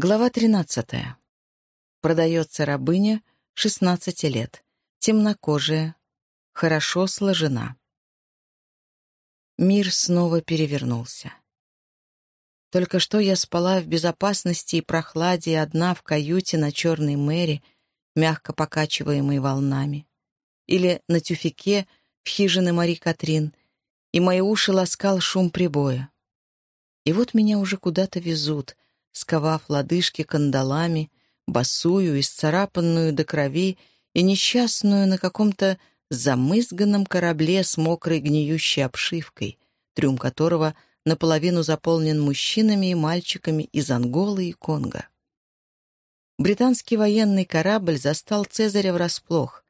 Глава 13. Продается рабыня, 16 лет, темнокожая, хорошо сложена. Мир снова перевернулся. Только что я спала в безопасности и прохладе одна в каюте на Черной Мэри, мягко покачиваемой волнами, или на тюфике в хижине Мари Катрин, и мои уши ласкал шум прибоя. И вот меня уже куда-то везут — сковав лодыжки кандалами, босую, исцарапанную до крови и несчастную на каком-то замызганном корабле с мокрой гниющей обшивкой, трюм которого наполовину заполнен мужчинами и мальчиками из Анголы и Конго. Британский военный корабль застал Цезаря врасплох,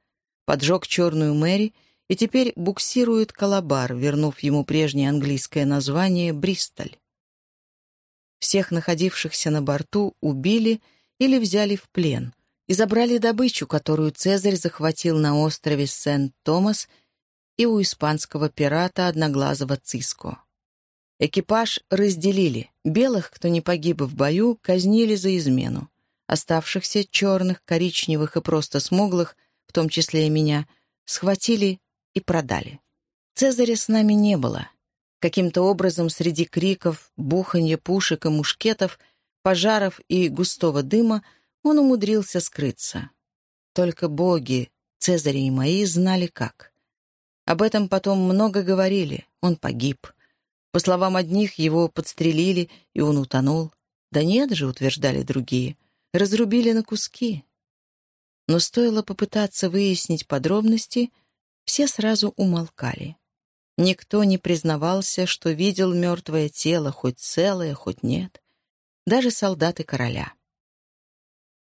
поджег Черную Мэри и теперь буксирует Калабар, вернув ему прежнее английское название «Бристоль». Всех находившихся на борту убили или взяли в плен и забрали добычу, которую Цезарь захватил на острове Сент-Томас и у испанского пирата Одноглазого Циско. Экипаж разделили. Белых, кто не погиб в бою, казнили за измену. Оставшихся черных, коричневых и просто смуглых, в том числе и меня, схватили и продали. Цезаря с нами не было. Каким-то образом среди криков, буханья пушек и мушкетов, пожаров и густого дыма он умудрился скрыться. Только боги, Цезарь и мои, знали как. Об этом потом много говорили, он погиб. По словам одних, его подстрелили, и он утонул. Да нет же, утверждали другие, разрубили на куски. Но стоило попытаться выяснить подробности, все сразу умолкали. Никто не признавался, что видел мертвое тело, хоть целое, хоть нет. Даже солдаты короля.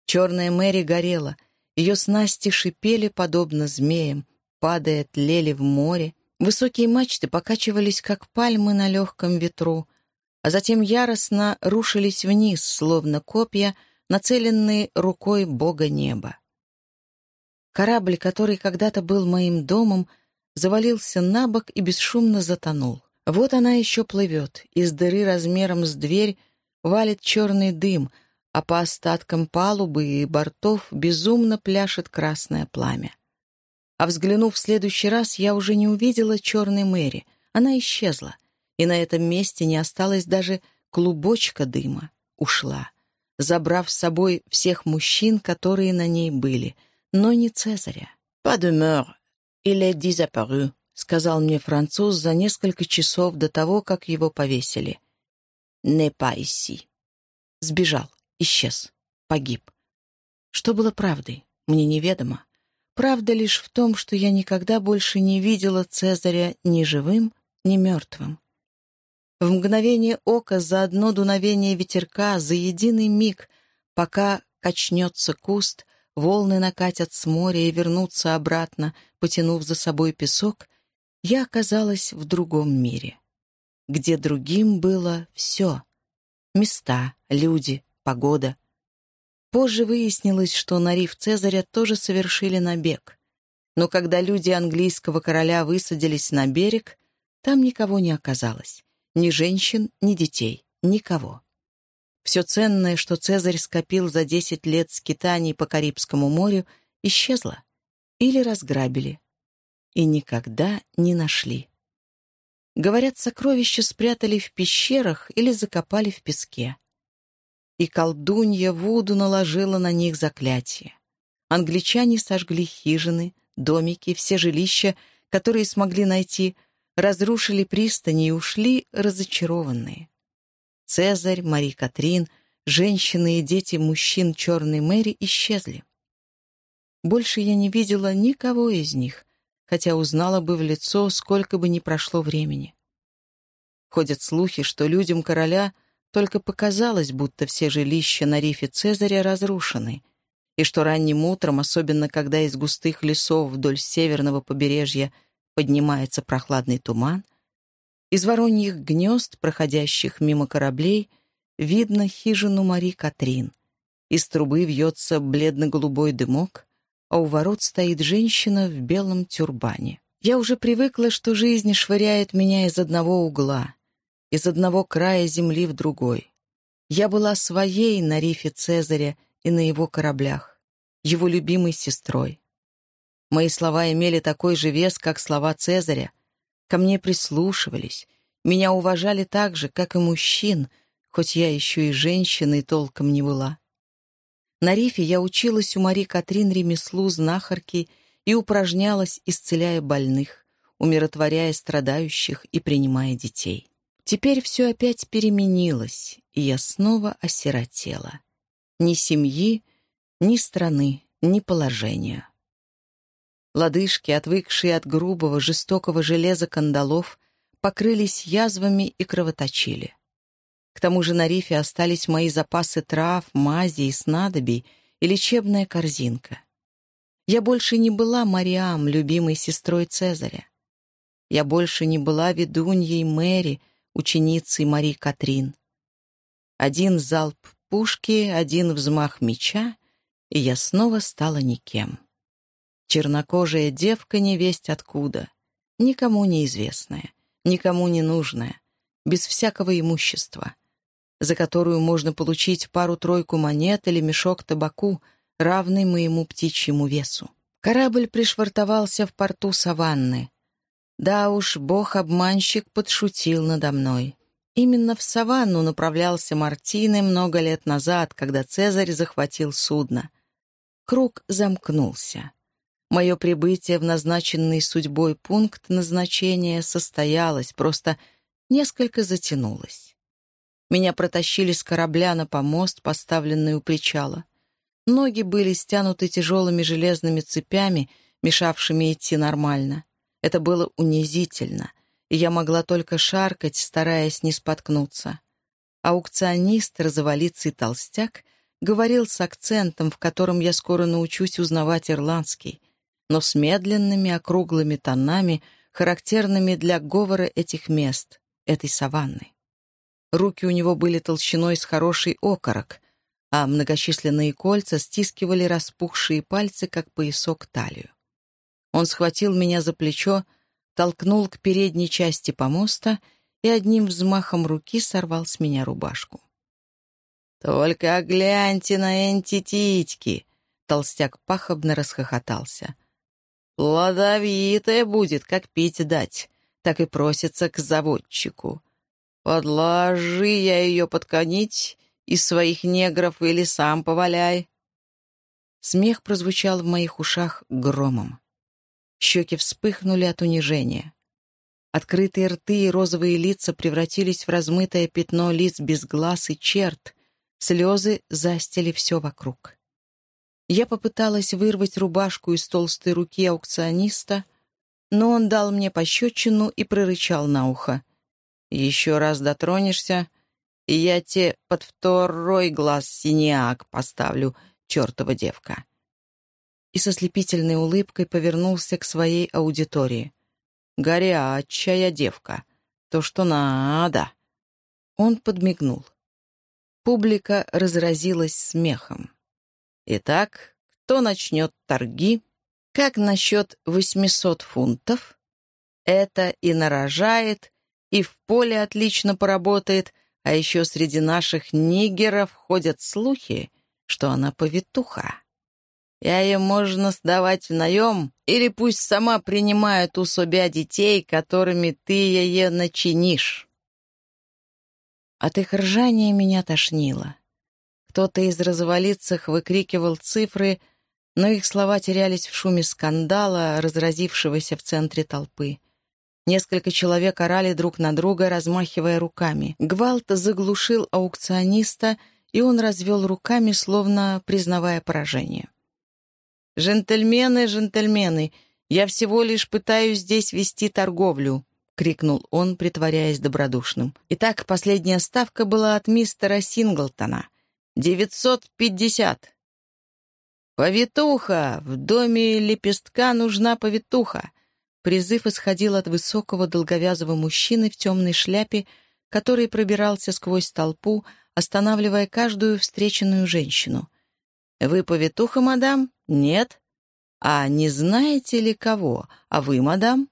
Черная Мэри горела, ее снасти шипели, подобно змеям, падая, тлели в море. Высокие мачты покачивались, как пальмы на легком ветру, а затем яростно рушились вниз, словно копья, нацеленные рукой бога неба. Корабль, который когда-то был моим домом, — завалился на бок и бесшумно затонул. Вот она еще плывет, из дыры размером с дверь валит черный дым, а по остаткам палубы и бортов безумно пляшет красное пламя. А взглянув в следующий раз, я уже не увидела черной Мэри. Она исчезла, и на этом месте не осталось даже клубочка дыма. Ушла, забрав с собой всех мужчин, которые на ней были, но не Цезаря. «Pas «Il est disapparu», — сказал мне француз за несколько часов до того, как его повесили. «Не ici». Сбежал, исчез, погиб. Что было правдой, мне неведомо. Правда лишь в том, что я никогда больше не видела Цезаря ни живым, ни мертвым. В мгновение ока, за одно дуновение ветерка, за единый миг, пока качнется куст, волны накатят с моря и вернутся обратно, потянув за собой песок, я оказалась в другом мире, где другим было все — места, люди, погода. Позже выяснилось, что на риф Цезаря тоже совершили набег. Но когда люди английского короля высадились на берег, там никого не оказалось. Ни женщин, ни детей, никого. Все ценное, что Цезарь скопил за десять лет скитаний по Карибскому морю, исчезло или разграбили, и никогда не нашли. Говорят, сокровища спрятали в пещерах или закопали в песке. И колдунья Вуду наложила на них заклятие. Англичане сожгли хижины, домики, все жилища, которые смогли найти, разрушили пристани и ушли разочарованные. Цезарь, Мари Катрин, женщины и дети мужчин Черной Мэри исчезли. Больше я не видела никого из них, хотя узнала бы в лицо, сколько бы ни прошло времени. Ходят слухи, что людям короля только показалось, будто все жилища на рифе Цезаря разрушены, и что ранним утром, особенно когда из густых лесов вдоль северного побережья поднимается прохладный туман, из вороньих гнезд, проходящих мимо кораблей, видно хижину Мари Катрин. Из трубы вьется бледно-голубой дымок, а у ворот стоит женщина в белом тюрбане. Я уже привыкла, что жизнь швыряет меня из одного угла, из одного края земли в другой. Я была своей на рифе Цезаря и на его кораблях, его любимой сестрой. Мои слова имели такой же вес, как слова Цезаря. Ко мне прислушивались, меня уважали так же, как и мужчин, хоть я еще и женщиной толком не была. На рифе я училась у Мари Катрин ремеслу знахарки и упражнялась, исцеляя больных, умиротворяя страдающих и принимая детей. Теперь все опять переменилось, и я снова осиротела. Ни семьи, ни страны, ни положения. Лодыжки, отвыкшие от грубого, жестокого железа кандалов, покрылись язвами и кровоточили. К тому же на рифе остались мои запасы трав, мази и снадобий и лечебная корзинка. Я больше не была Мариам, любимой сестрой Цезаря. Я больше не была ведуньей Мэри, ученицей Мари Катрин. Один залп пушки, один взмах меча, и я снова стала никем. Чернокожая девка невесть откуда, никому неизвестная, никому не нужная, без всякого имущества, за которую можно получить пару-тройку монет или мешок табаку, равный моему птичьему весу. Корабль пришвартовался в порту Саванны. Да уж, бог-обманщик подшутил надо мной. Именно в Саванну направлялся Мартины много лет назад, когда Цезарь захватил судно. Круг замкнулся. Мое прибытие в назначенный судьбой пункт назначения состоялось, просто несколько затянулось. Меня протащили с корабля на помост, поставленный у причала. Ноги были стянуты тяжелыми железными цепями, мешавшими идти нормально. Это было унизительно, и я могла только шаркать, стараясь не споткнуться. Аукционист, розоволицый толстяк, говорил с акцентом, в котором я скоро научусь узнавать ирландский — но с медленными округлыми тонами, характерными для говора этих мест, этой саванны. Руки у него были толщиной с хороший окорок, а многочисленные кольца стискивали распухшие пальцы, как поясок талию. Он схватил меня за плечо, толкнул к передней части помоста и одним взмахом руки сорвал с меня рубашку. «Только гляньте на эти титьки!» Толстяк пахобно расхохотался. Плодовитая будет, как пить дать, так и просится к заводчику. Подложи я ее подконить из своих негров или сам поваляй. Смех прозвучал в моих ушах громом. Щеки вспыхнули от унижения. Открытые рты и розовые лица превратились в размытое пятно лиц без глаз и черт. Слезы застили все вокруг. Я попыталась вырвать рубашку из толстой руки аукциониста, но он дал мне пощечину и прорычал на ухо. «Еще раз дотронешься, и я тебе под второй глаз синяк поставлю, чертова девка». И со слепительной улыбкой повернулся к своей аудитории. «Горячая девка, то, что надо». Он подмигнул. Публика разразилась смехом. Итак, кто начнет торги? Как насчет 800 фунтов? Это и нарожает, и в поле отлично поработает, а еще среди наших нигеров ходят слухи, что она повитуха. Я ее можно сдавать в наем, или пусть сама принимает у себя детей, которыми ты ее начинишь. От их ржания меня тошнило. Кто-то из развалицах выкрикивал цифры, но их слова терялись в шуме скандала, разразившегося в центре толпы. Несколько человек орали друг на друга, размахивая руками. Гвалт заглушил аукциониста, и он развел руками, словно признавая поражение. «Джентльмены, джентльмены, я всего лишь пытаюсь здесь вести торговлю», — крикнул он, притворяясь добродушным. Итак, последняя ставка была от мистера Синглтона. Девятьсот пятьдесят. «Повитуха! В доме лепестка нужна повитуха!» Призыв исходил от высокого долговязого мужчины в темной шляпе, который пробирался сквозь толпу, останавливая каждую встреченную женщину. «Вы повитуха, мадам? Нет? А не знаете ли кого? А вы, мадам?»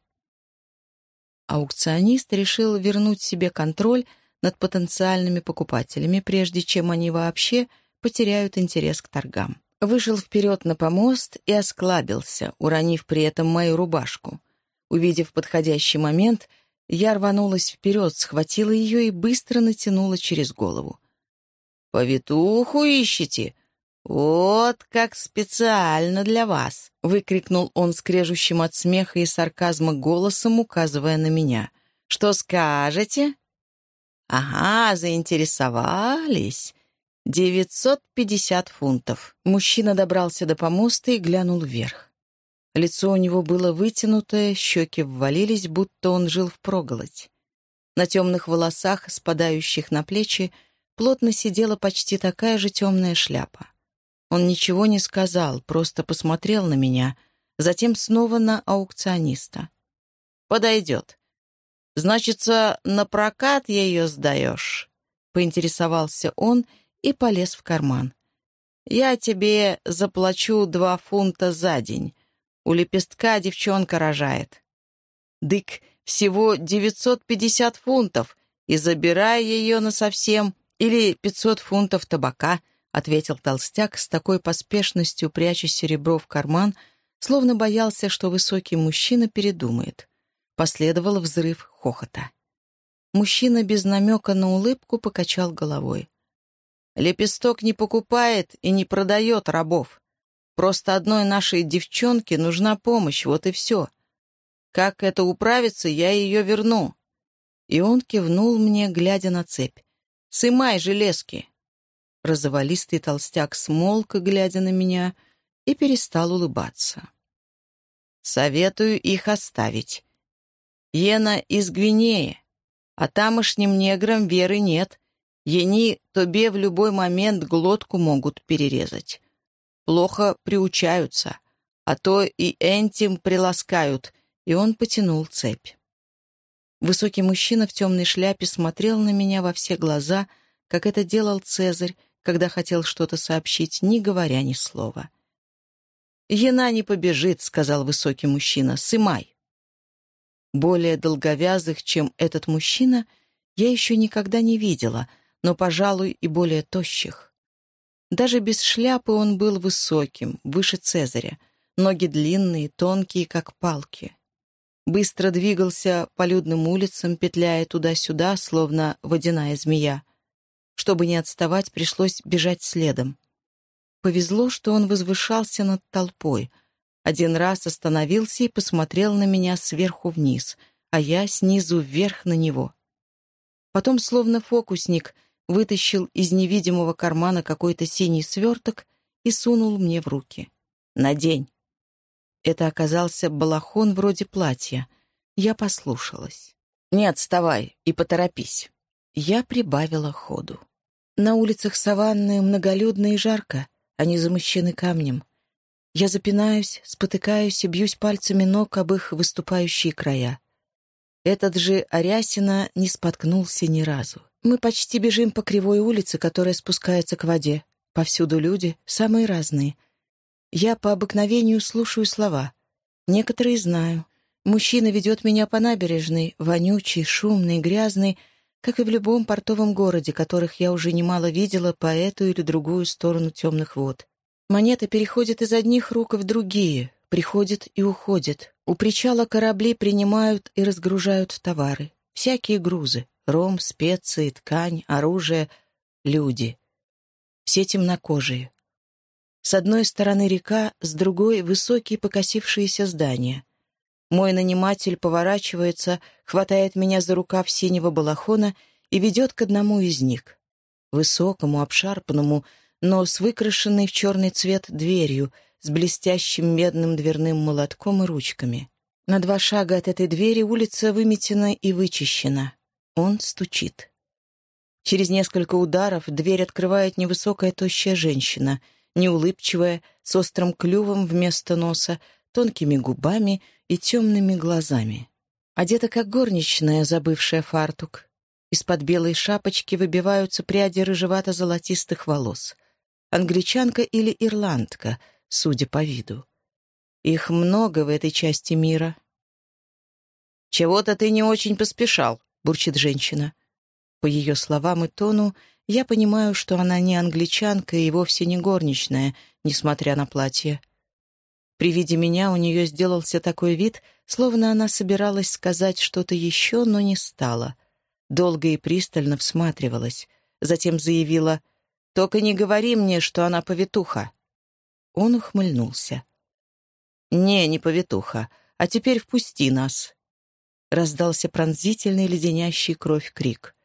Аукционист решил вернуть себе контроль над потенциальными покупателями, прежде чем они вообще потеряют интерес к торгам. Вышел вперед на помост и осклабился, уронив при этом мою рубашку. Увидев подходящий момент, я рванулась вперед, схватила ее и быстро натянула через голову. «Повитуху ищете? Вот как специально для вас!» — выкрикнул он скрежущим от смеха и сарказма голосом, указывая на меня. «Что скажете?» «Ага, заинтересовались. Девятьсот пятьдесят фунтов». Мужчина добрался до помоста и глянул вверх. Лицо у него было вытянутое, щеки ввалились, будто он жил впроголодь. На темных волосах, спадающих на плечи, плотно сидела почти такая же темная шляпа. Он ничего не сказал, просто посмотрел на меня, затем снова на аукциониста. «Подойдет. Значится, на прокат ее сдаешь?» — поинтересовался он и полез в карман. «Я тебе заплачу два фунта за день. У лепестка девчонка рожает». «Дык, всего девятьсот пятьдесят фунтов, и забирай ее насовсем, или пятьсот фунтов табака», — ответил толстяк с такой поспешностью, пряча серебро в карман, словно боялся, что высокий мужчина передумает. Последовал взрыв хохота. Мужчина без намека на улыбку покачал головой. «Лепесток не покупает и не продает рабов. Просто одной нашей девчонке нужна помощь, вот и все. Как это управиться, я ее верну». И он кивнул мне, глядя на цепь. Сымай железки!» Розоволистый толстяк смолк, глядя на меня, и перестал улыбаться. «Советую их оставить. Ена из Гвинеи, а тамошним неграм веры нет. Ени тобе в любой момент глотку могут перерезать. Плохо приучаются, а то и энтим приласкают», и он потянул цепь. Высокий мужчина в темной шляпе смотрел на меня во все глаза, как это делал Цезарь, когда хотел что-то сообщить, не говоря ни слова. «Ена не побежит», — сказал высокий мужчина, — «сымай». Более долговязых, чем этот мужчина, я еще никогда не видела, но, пожалуй, и более тощих. Даже без шляпы он был высоким, выше Цезаря, ноги длинные, тонкие, как палки быстро двигался по людным улицам, петляя туда-сюда, словно водяная змея. Чтобы не отставать, пришлось бежать следом. Повезло, что он возвышался над толпой. Один раз остановился и посмотрел на меня сверху вниз, а я снизу вверх на него. Потом, словно фокусник, вытащил из невидимого кармана какой-то синий сверток и сунул мне в руки. «Надень». Это оказался балахон вроде платья. Я послушалась. «Не отставай и поторопись». Я прибавила ходу. На улицах саванны многолюдно и жарко, они замощены камнем. Я запинаюсь, спотыкаюсь и бьюсь пальцами ног об их выступающие края. Этот же Арясина не споткнулся ни разу. Мы почти бежим по кривой улице, которая спускается к воде. Повсюду люди, самые разные — я по обыкновению слушаю слова. Некоторые знаю. Мужчина ведет меня по набережной, вонючий, шумный, грязный, как и в любом портовом городе, которых я уже немало видела по эту или другую сторону темных вод. Монета переходит из одних рук в другие, приходит и уходит. У причала корабли принимают и разгружают товары. Всякие грузы — ром, специи, ткань, оружие, люди. Все темнокожие, с одной стороны река, с другой — высокие покосившиеся здания. Мой наниматель поворачивается, хватает меня за рукав синего балахона и ведет к одному из них. Высокому, обшарпанному, но с выкрашенной в черный цвет дверью, с блестящим медным дверным молотком и ручками. На два шага от этой двери улица выметена и вычищена. Он стучит. Через несколько ударов дверь открывает невысокая тощая женщина — неулыбчивая, с острым клювом вместо носа, тонкими губами и темными глазами. Одета как горничная, забывшая фартук. Из-под белой шапочки выбиваются пряди рыжевато-золотистых волос. Англичанка или ирландка, судя по виду. Их много в этой части мира. «Чего-то ты не очень поспешал», — бурчит женщина. По ее словам и тону я понимаю, что она не англичанка и вовсе не горничная, несмотря на платье. При виде меня у нее сделался такой вид, словно она собиралась сказать что-то еще, но не стала. Долго и пристально всматривалась. Затем заявила «Только не говори мне, что она повитуха». Он ухмыльнулся. «Не, не повитуха. А теперь впусти нас!» Раздался пронзительный леденящий кровь крик.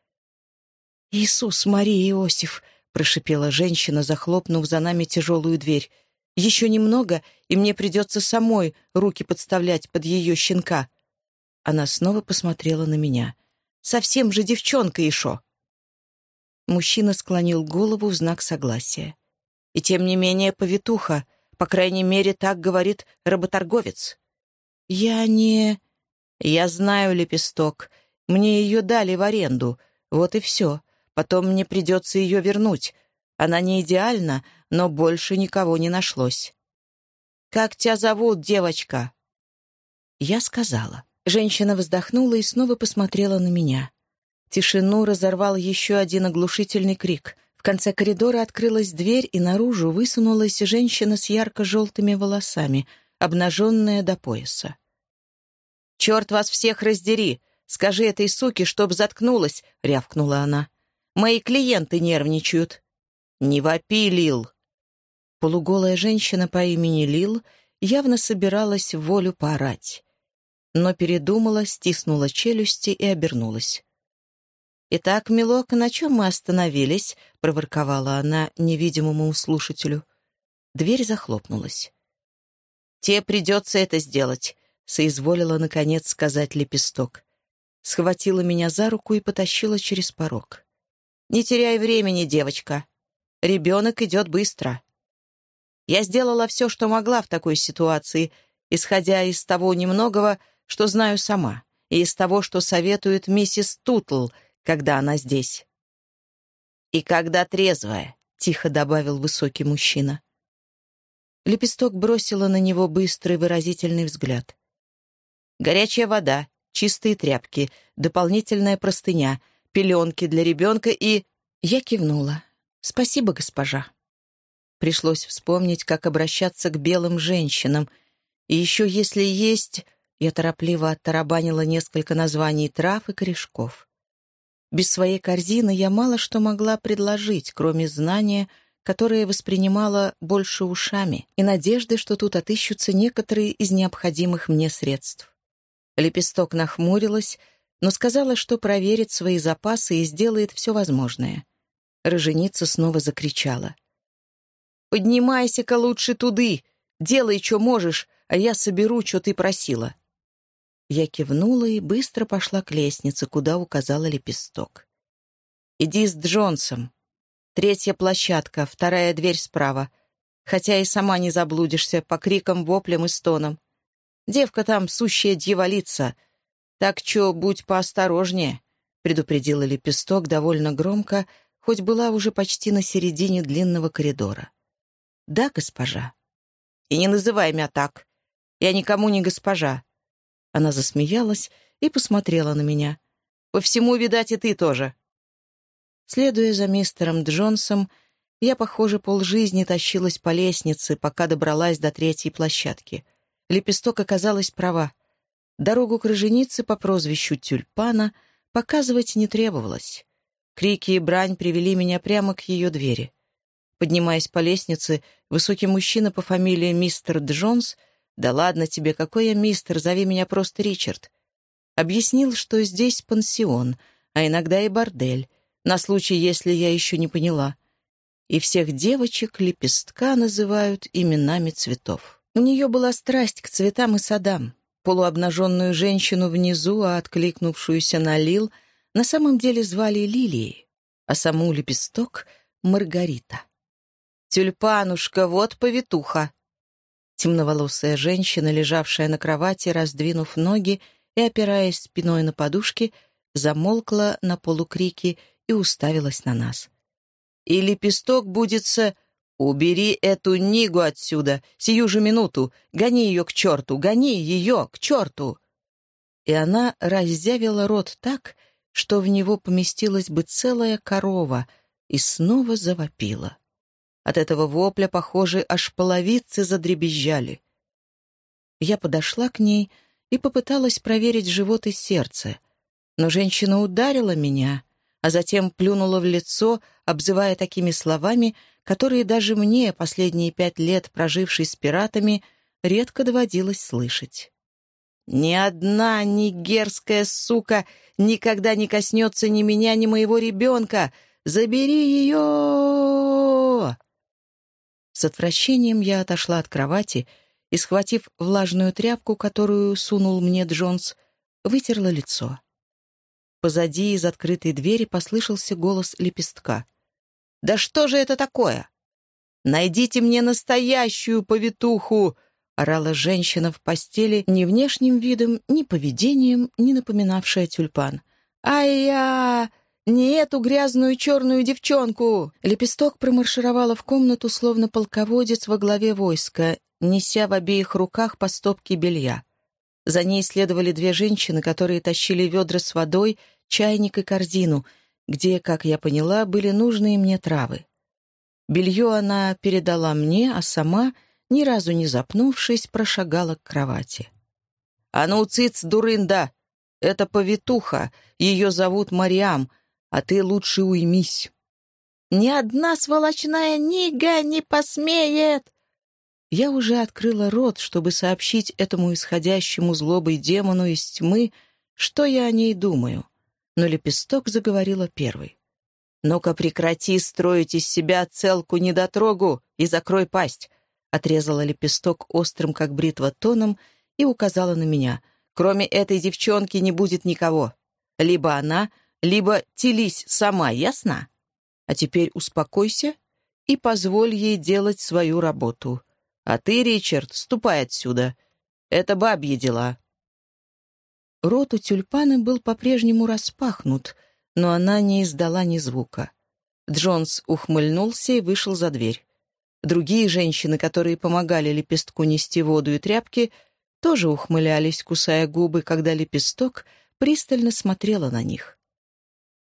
«Иисус, Мария, Иосиф!» — прошипела женщина, захлопнув за нами тяжелую дверь. «Еще немного, и мне придется самой руки подставлять под ее щенка». Она снова посмотрела на меня. «Совсем же девчонка, Ишо!» Мужчина склонил голову в знак согласия. «И тем не менее повитуха, по крайней мере, так говорит работорговец». «Я не...» «Я знаю, лепесток. Мне ее дали в аренду. Вот и все. Потом мне придется ее вернуть. Она не идеальна, но больше никого не нашлось». «Как тебя зовут, девочка?» Я сказала. Женщина вздохнула и снова посмотрела на меня. Тишину разорвал еще один оглушительный крик. В конце коридора открылась дверь, и наружу высунулась женщина с ярко-желтыми волосами, обнаженная до пояса. «Черт вас всех раздери! Скажи этой суке, чтоб заткнулась!» — рявкнула она. «Мои клиенты нервничают». «Не вопи, Лил!» Полуголая женщина по имени Лил явно собиралась волю поорать, но передумала, стиснула челюсти и обернулась. «Итак, милок, на чем мы остановились?» — проворковала она невидимому слушателю. Дверь захлопнулась. «Тебе придется это сделать. — соизволила, наконец, сказать лепесток. Схватила меня за руку и потащила через порог. «Не теряй времени, девочка. Ребенок идет быстро». Я сделала все, что могла в такой ситуации, исходя из того немногого, что знаю сама, и из того, что советует миссис Тутл, когда она здесь. «И когда трезвая», — тихо добавил высокий мужчина. Лепесток бросила на него быстрый выразительный взгляд. Горячая вода, чистые тряпки, дополнительная простыня, пеленки для ребенка и... Я кивнула. «Спасибо, госпожа». Пришлось вспомнить, как обращаться к белым женщинам. И еще если есть... Я торопливо оттарабанила несколько названий трав и корешков. Без своей корзины я мало что могла предложить, кроме знания, которое воспринимала больше ушами, и надежды, что тут отыщутся некоторые из необходимых мне средств. Лепесток нахмурилась, но сказала, что проверит свои запасы и сделает все возможное. Роженица снова закричала. «Поднимайся-ка лучше туды! Делай, что можешь, а я соберу, что ты просила!» Я кивнула и быстро пошла к лестнице, куда указала лепесток. «Иди с Джонсом. Третья площадка, вторая дверь справа. Хотя и сама не заблудишься по крикам, воплям и стонам. Девка там сущая дьяволица. Так чё, будь поосторожнее», — предупредила лепесток довольно громко, хоть была уже почти на середине длинного коридора. «Да, госпожа». «И не называй меня так. Я никому не госпожа». Она засмеялась и посмотрела на меня. «По всему, видать, и ты тоже». Следуя за мистером Джонсом, я, похоже, полжизни тащилась по лестнице, пока добралась до третьей площадки — Лепесток оказалась права. Дорогу к роженице по прозвищу Тюльпана показывать не требовалось. Крики и брань привели меня прямо к ее двери. Поднимаясь по лестнице, высокий мужчина по фамилии мистер Джонс «Да ладно тебе, какой я мистер, зови меня просто Ричард», объяснил, что здесь пансион, а иногда и бордель, на случай, если я еще не поняла. И всех девочек лепестка называют именами цветов. У нее была страсть к цветам и садам. Полуобнаженную женщину внизу, а откликнувшуюся на Лил, на самом деле звали Лилией, а саму лепесток — Маргарита. «Тюльпанушка, вот повитуха!» Темноволосая женщина, лежавшая на кровати, раздвинув ноги и опираясь спиной на подушки, замолкла на полукрике и уставилась на нас. «И лепесток будется «Убери эту Нигу отсюда! Сию же минуту! Гони ее к черту! Гони ее к черту!» И она разъявила рот так, что в него поместилась бы целая корова, и снова завопила. От этого вопля, похоже, аж половицы задребезжали. Я подошла к ней и попыталась проверить живот и сердце, но женщина ударила меня, а затем плюнула в лицо, обзывая такими словами, которые даже мне, последние пять лет прожившей с пиратами, редко доводилось слышать. «Ни одна нигерская сука никогда не коснется ни меня, ни моего ребенка! Забери ее!» С отвращением я отошла от кровати и, схватив влажную тряпку, которую сунул мне Джонс, вытерла лицо. Позади из открытой двери послышался голос лепестка. «Да что же это такое? Найдите мне настоящую повитуху!» — орала женщина в постели, ни внешним видом, ни поведением, не напоминавшая тюльпан. «Ай-я! Не эту грязную черную девчонку!» Лепесток промаршировала в комнату, словно полководец во главе войска, неся в обеих руках по стопке белья. За ней следовали две женщины, которые тащили ведра с водой чайник и корзину, где, как я поняла, были нужные мне травы. Белье она передала мне, а сама, ни разу не запнувшись, прошагала к кровати. «А ну, циц, дурында! Это повитуха, ее зовут Мариам, а ты лучше уймись!» «Ни одна сволочная нига не посмеет!» Я уже открыла рот, чтобы сообщить этому исходящему злобой демону из тьмы, что я о ней думаю но лепесток заговорила первой. «Ну-ка прекрати строить из себя целку-недотрогу и закрой пасть!» Отрезала лепесток острым, как бритва, тоном и указала на меня. «Кроме этой девчонки не будет никого. Либо она, либо телись сама, ясно? А теперь успокойся и позволь ей делать свою работу. А ты, Ричард, ступай отсюда. Это бабьи дела». Рот у тюльпаны был по-прежнему распахнут, но она не издала ни звука. Джонс ухмыльнулся и вышел за дверь. Другие женщины, которые помогали лепестку нести воду и тряпки, тоже ухмылялись, кусая губы, когда лепесток пристально смотрела на них.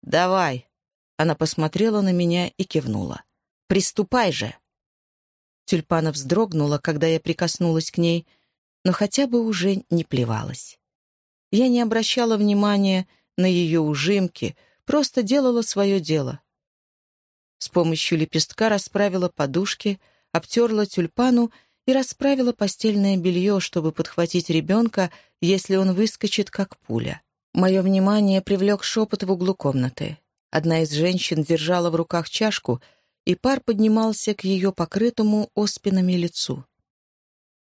«Давай!» — она посмотрела на меня и кивнула. «Приступай же!» Тюльпана вздрогнула, когда я прикоснулась к ней, но хотя бы уже не плевалась. Я не обращала внимания на ее ужимки, просто делала свое дело. С помощью лепестка расправила подушки, обтерла тюльпану и расправила постельное белье, чтобы подхватить ребенка, если он выскочит, как пуля. Мое внимание привлек шепот в углу комнаты. Одна из женщин держала в руках чашку, и пар поднимался к ее покрытому оспинами лицу.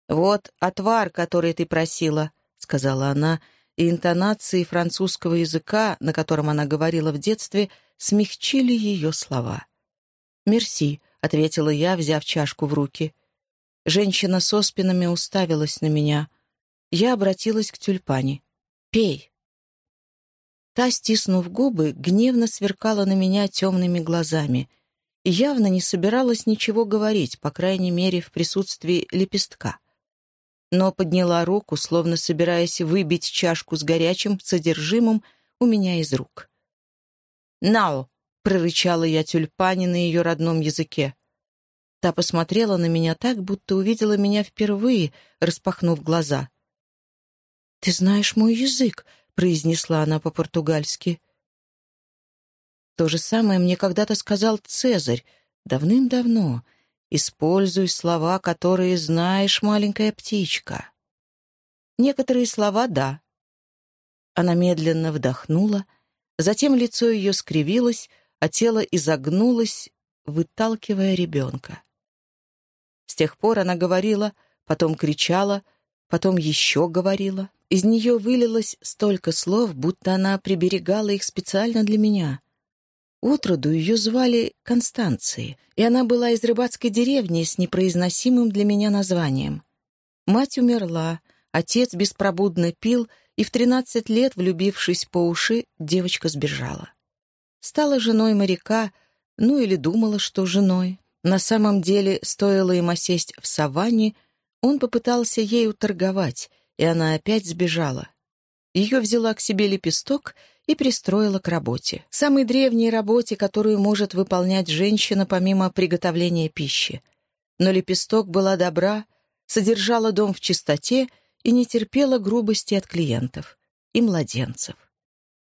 «Вот отвар, который ты просила», — сказала она, и интонации французского языка, на котором она говорила в детстве, смягчили ее слова. «Мерси», — ответила я, взяв чашку в руки. Женщина со спинами уставилась на меня. Я обратилась к тюльпане. «Пей». Та, стиснув губы, гневно сверкала на меня темными глазами и явно не собиралась ничего говорить, по крайней мере, в присутствии лепестка но подняла руку, словно собираясь выбить чашку с горячим содержимым у меня из рук. «Нао!» — прорычала я тюльпане на ее родном языке. Та посмотрела на меня так, будто увидела меня впервые, распахнув глаза. «Ты знаешь мой язык», — произнесла она по-португальски. То же самое мне когда-то сказал Цезарь, давным-давно — Используй слова, которые знаешь, маленькая птичка. Некоторые слова — да. Она медленно вдохнула, затем лицо ее скривилось, а тело изогнулось, выталкивая ребенка. С тех пор она говорила, потом кричала, потом еще говорила. Из нее вылилось столько слов, будто она приберегала их специально для меня. Отроду ее звали Констанцией, и она была из рыбацкой деревни с непроизносимым для меня названием. Мать умерла, отец беспробудно пил, и в тринадцать лет, влюбившись по уши, девочка сбежала. Стала женой моряка, ну или думала, что женой. На самом деле, стоило им осесть в саванне, он попытался ею торговать, и она опять сбежала. Ее взяла к себе лепесток — и пристроила к работе. Самой древней работе, которую может выполнять женщина помимо приготовления пищи. Но лепесток была добра, содержала дом в чистоте и не терпела грубости от клиентов и младенцев.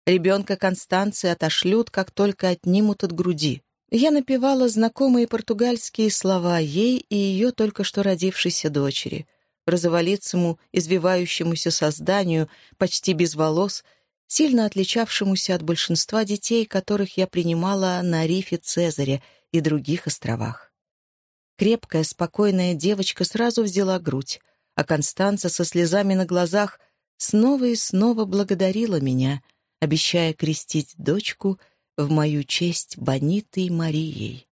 Ребенка Констанции отошлют, как только отнимут от груди. Я напевала знакомые португальские слова ей и ее только что родившейся дочери, розоволицему, извивающемуся созданию, почти без волос, сильно отличавшемуся от большинства детей, которых я принимала на рифе Цезаря и других островах. Крепкая, спокойная девочка сразу взяла грудь, а Констанца со слезами на глазах снова и снова благодарила меня, обещая крестить дочку в мою честь Бонитой Марией.